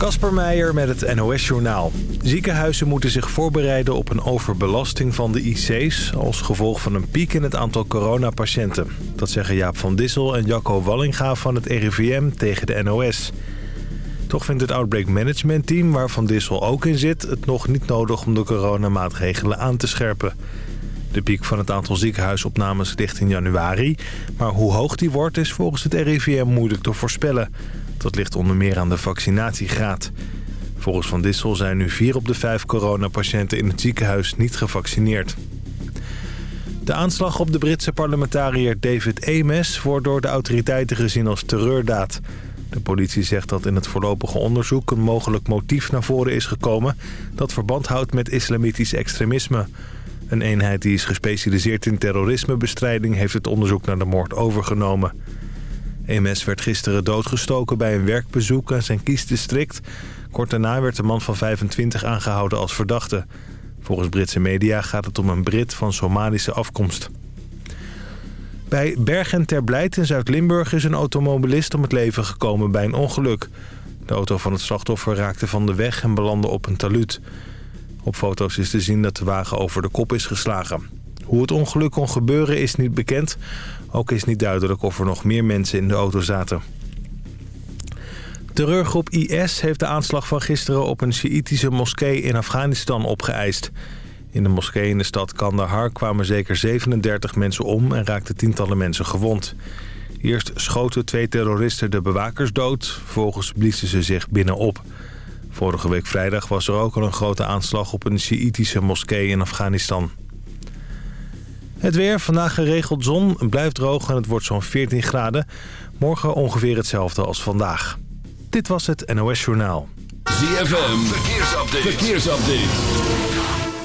Kasper Meijer met het NOS-journaal. Ziekenhuizen moeten zich voorbereiden op een overbelasting van de IC's... als gevolg van een piek in het aantal coronapatiënten. Dat zeggen Jaap van Dissel en Jacco Wallinga van het RIVM tegen de NOS. Toch vindt het Outbreak Management Team, waar Van Dissel ook in zit... het nog niet nodig om de coronamaatregelen aan te scherpen. De piek van het aantal ziekenhuisopnames ligt in januari... maar hoe hoog die wordt is volgens het RIVM moeilijk te voorspellen... Dat ligt onder meer aan de vaccinatiegraad. Volgens Van Dissel zijn nu vier op de vijf coronapatiënten in het ziekenhuis niet gevaccineerd. De aanslag op de Britse parlementariër David Ames wordt door de autoriteiten gezien als terreurdaad. De politie zegt dat in het voorlopige onderzoek een mogelijk motief naar voren is gekomen... dat verband houdt met islamitisch extremisme. Een eenheid die is gespecialiseerd in terrorismebestrijding heeft het onderzoek naar de moord overgenomen. EMS werd gisteren doodgestoken bij een werkbezoek aan zijn kiesdistrict. Kort daarna werd de man van 25 aangehouden als verdachte. Volgens Britse media gaat het om een Brit van Somalische afkomst. Bij Bergen ter Blijt in Zuid-Limburg is een automobilist om het leven gekomen bij een ongeluk. De auto van het slachtoffer raakte van de weg en belandde op een taluut. Op foto's is te zien dat de wagen over de kop is geslagen. Hoe het ongeluk kon gebeuren is niet bekend. Ook is niet duidelijk of er nog meer mensen in de auto zaten. Terreurgroep IS heeft de aanslag van gisteren op een Sjiïtische moskee in Afghanistan opgeëist. In de moskee in de stad Kandahar kwamen zeker 37 mensen om en raakten tientallen mensen gewond. Eerst schoten twee terroristen de bewakers dood, vervolgens bliezen ze zich binnenop. Vorige week vrijdag was er ook al een grote aanslag op een Sjiïtische moskee in Afghanistan. Het weer, vandaag geregeld zon, blijft droog en het wordt zo'n 14 graden. Morgen ongeveer hetzelfde als vandaag. Dit was het NOS Journaal. ZFM, verkeersupdate. verkeersupdate.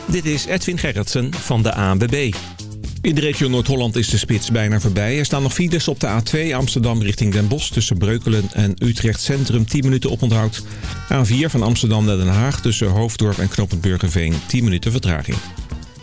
Dit is Edwin Gerritsen van de ANWB. In de regio Noord-Holland is de spits bijna voorbij. Er staan nog files op de A2 Amsterdam richting Den Bosch... tussen Breukelen en Utrecht Centrum 10 minuten oponthoud. A4 van Amsterdam naar Den Haag tussen Hoofddorp en Knoopend Burgerveen 10 minuten vertraging.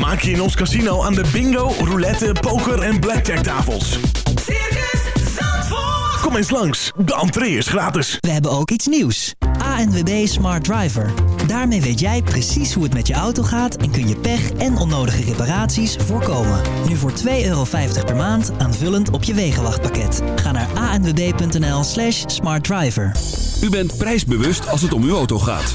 Vermaak je in ons casino aan de bingo, roulette, poker en blackjack tafels. Circus Zandvoort. Kom eens langs, de entree is gratis. We hebben ook iets nieuws. ANWB Smart Driver. Daarmee weet jij precies hoe het met je auto gaat en kun je pech en onnodige reparaties voorkomen. Nu voor 2,50 euro per maand aanvullend op je wegenwachtpakket. Ga naar anwb.nl slash smartdriver. U bent prijsbewust als het om uw auto gaat.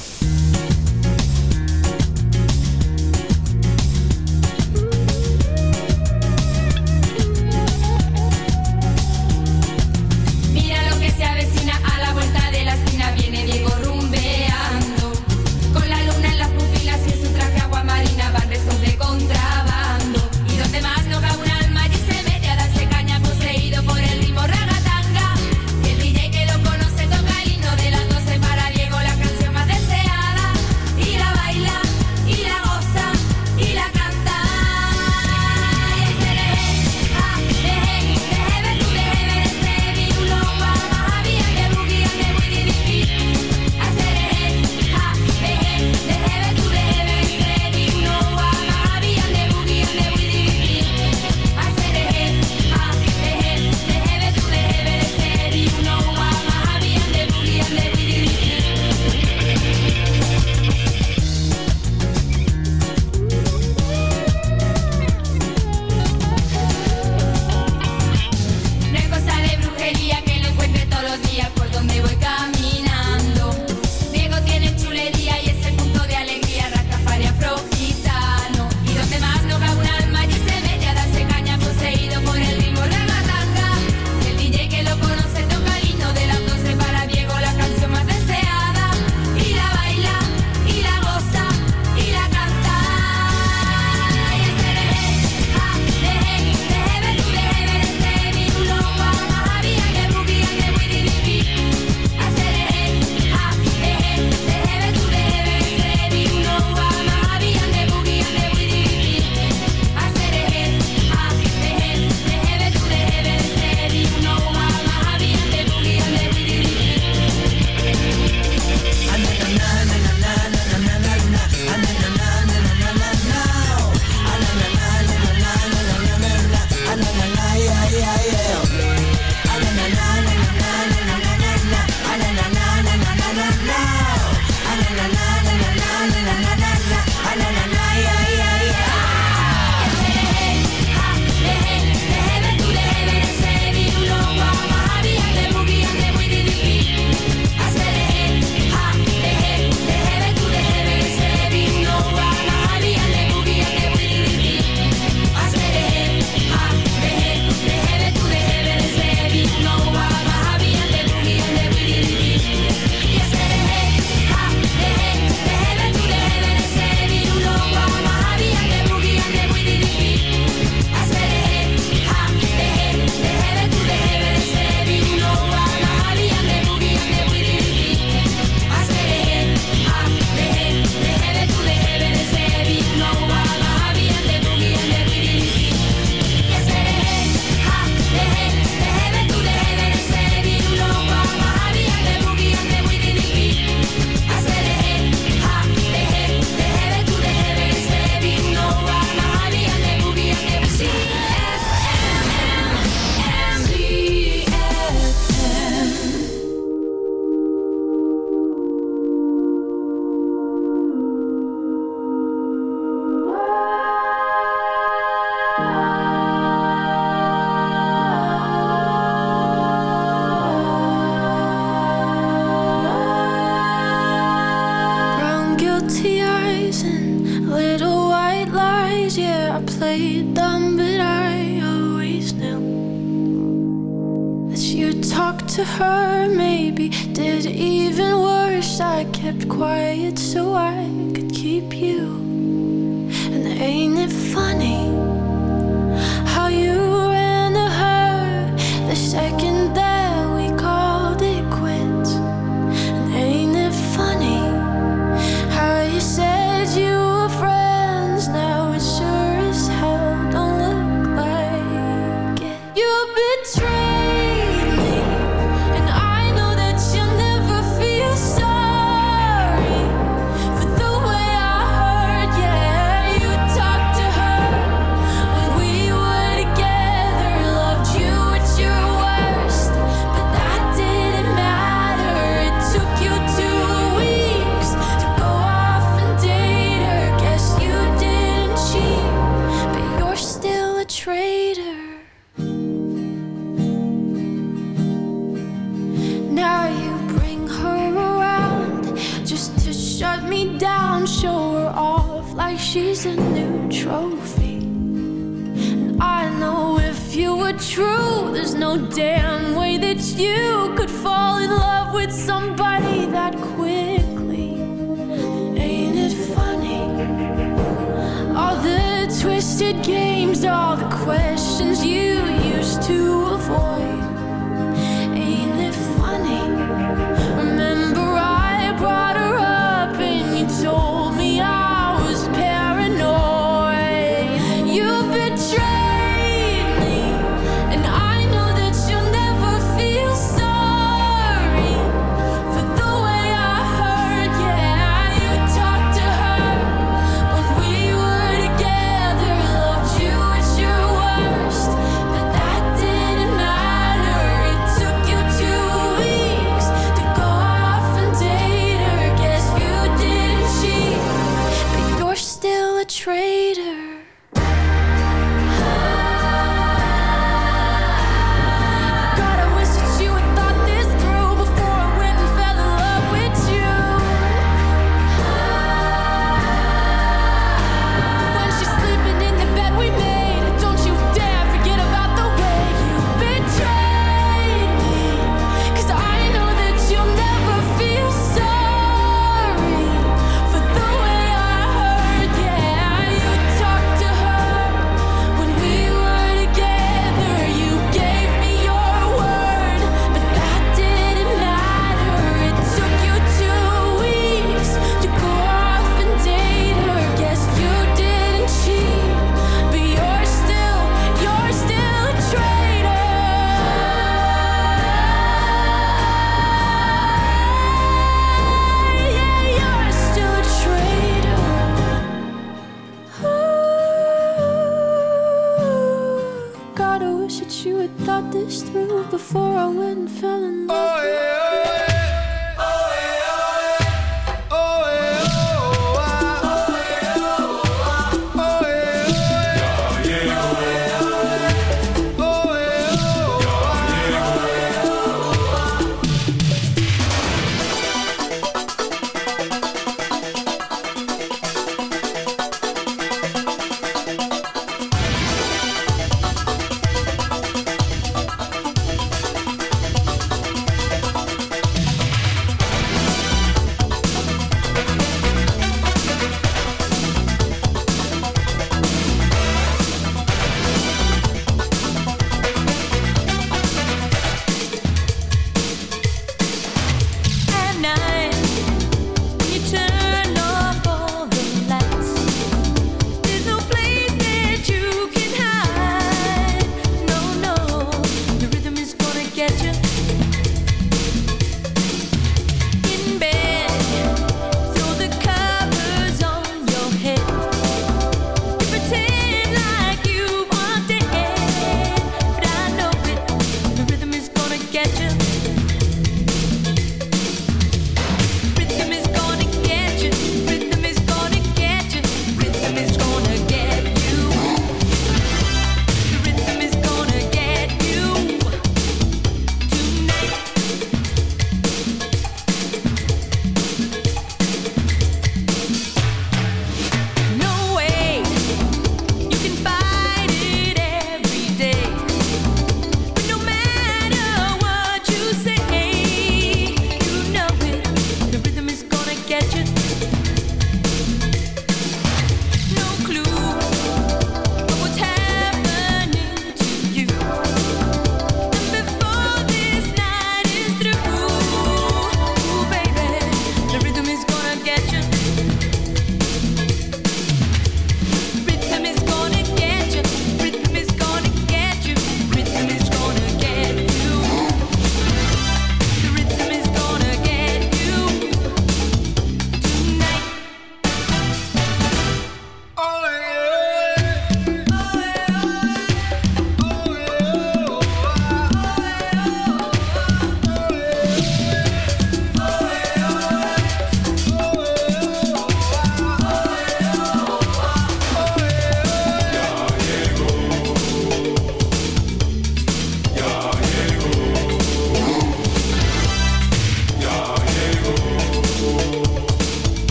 to her, maybe. Did even worse, I kept quiet so I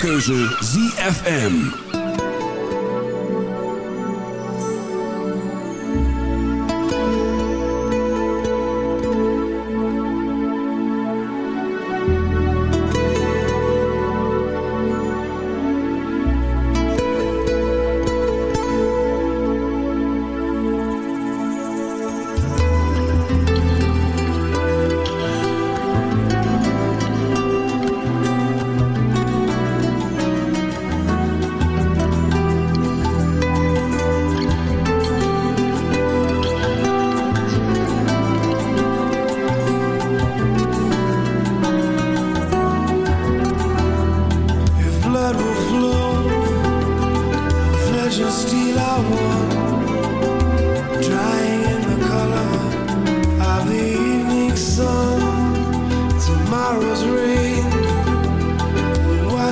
keuze ZFM.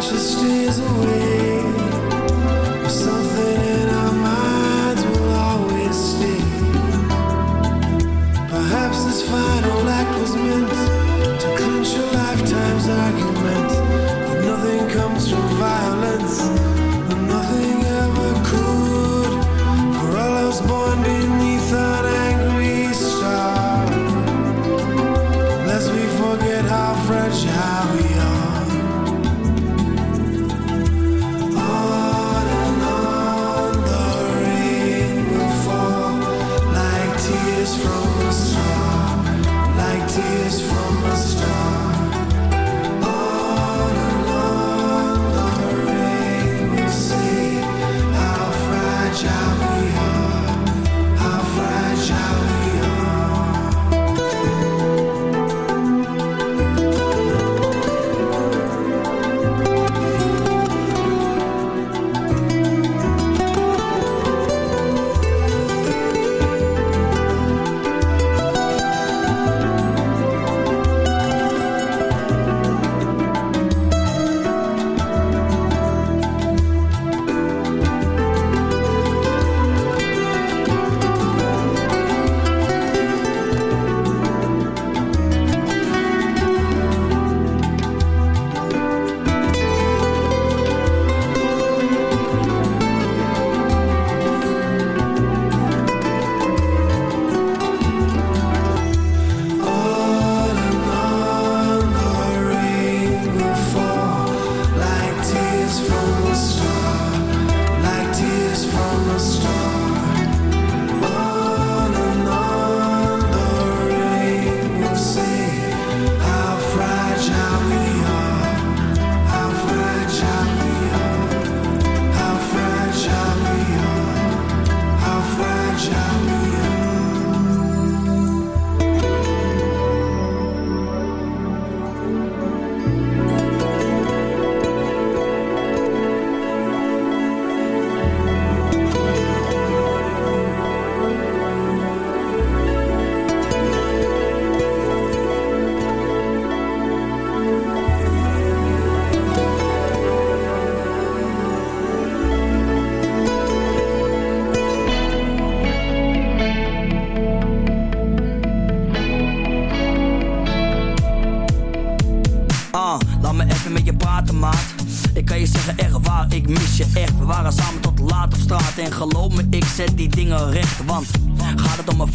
she stays away.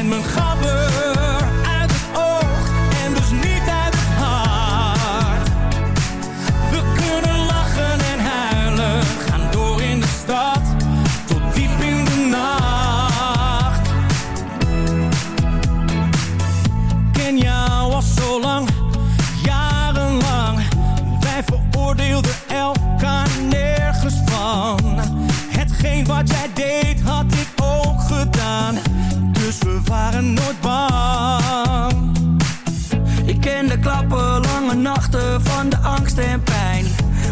Bent mijn gabber,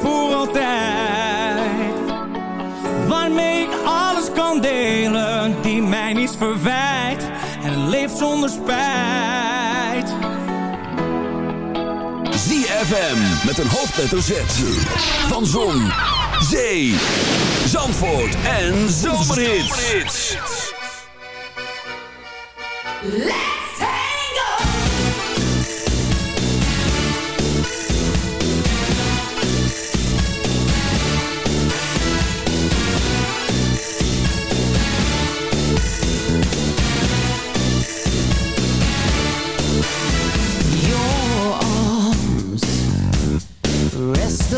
Voor altijd. Waarmee ik alles kan delen, die mij niets verwijt en leeft zonder spijt. ZFM met een hoofdletter Z. Van Zon, Zee, Zandvoort en Zomerhits. Let's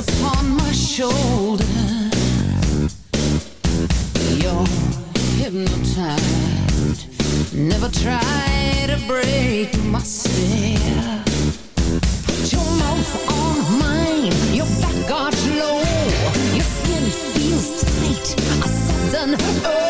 upon my shoulder. You're hypnotized. Never try to break my stare. Put your mouth on mine. Your back arch low. Your skin feels tight. A sudden urge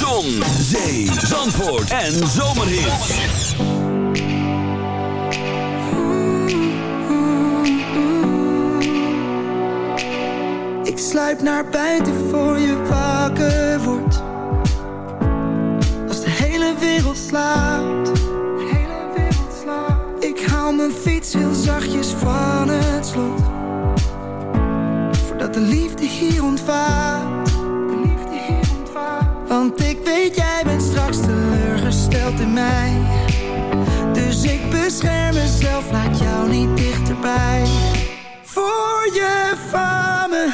Zon, zee, zandvoort en zomerhits. Ik sluip naar buiten voor je wakker wordt. Als de hele wereld slaapt. Ik haal mijn fiets heel zachtjes van het slot. Voordat de liefde hier ontvaart. Jij bent straks teleurgesteld in mij. Dus ik bescherm mezelf, laat jou niet dichterbij. Voor je van me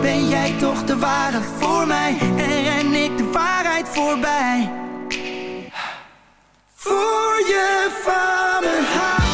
Ben jij toch de ware voor mij En ren ik de waarheid voorbij. Voor je van houdt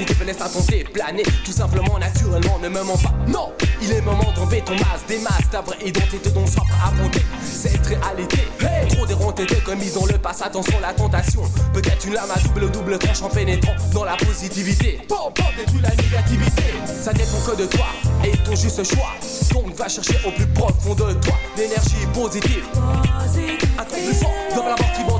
vibrations positives, laisse-toi tenter, planer tout simplement, naturellement, ne me mens pas. Non, il est moment d'enlever ton masque, des masques, ta vraie identité dont prêt à affronter cette réalité. Hey Trop déronté de commis dans le passé, attention la tentation. Peut-être une lame à double double tranche en pénétrant dans la positivité. Bon, bon, détruis la négativité. Ça dépend que de toi et ton juste choix. Donc va chercher au plus profond de toi l'énergie positive. Un truc plus fort, dans la mort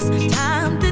precious time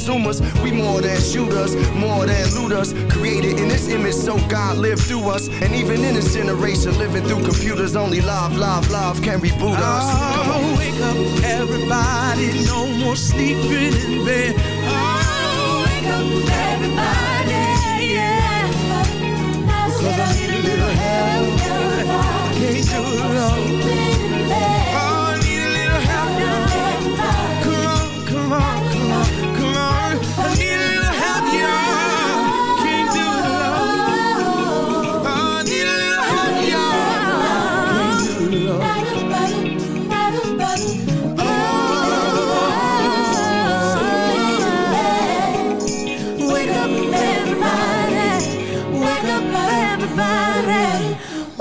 consumers. We more than shooters, more than looters. Created in this image, so God lived through us. And even in this generation, living through computers, only love, love, love can reboot us. Come on. Oh, wake up, everybody. No more sleeping in bed. Oh, wake up, everybody. Yeah. Cause I need a little help. Can't do it alone.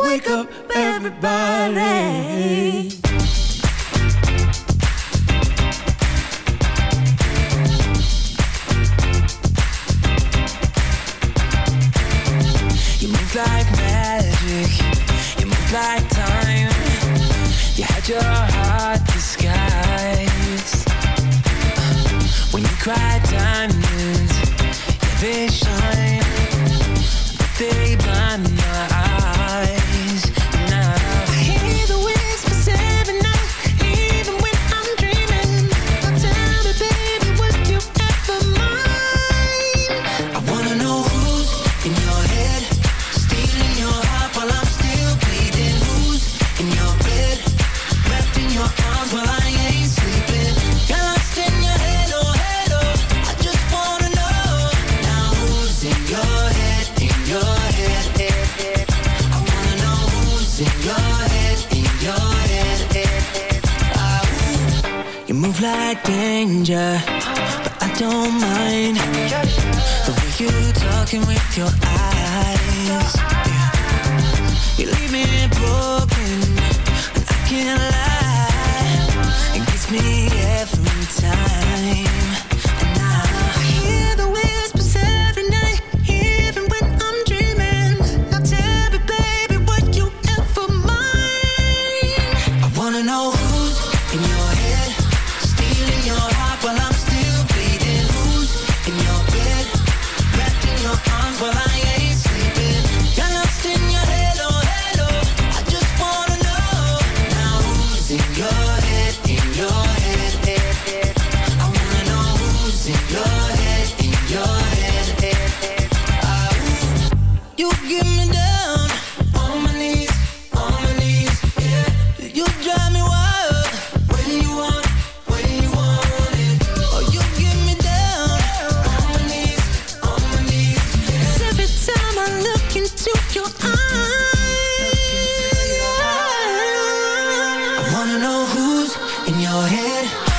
Wake up, everybody. You move like magic, you move like time. You had your heart disguised. When you cry diamonds, yeah, they I wanna know who's in your head?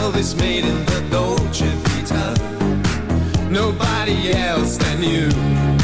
love is made in the Dolce Vita. Nobody else than you.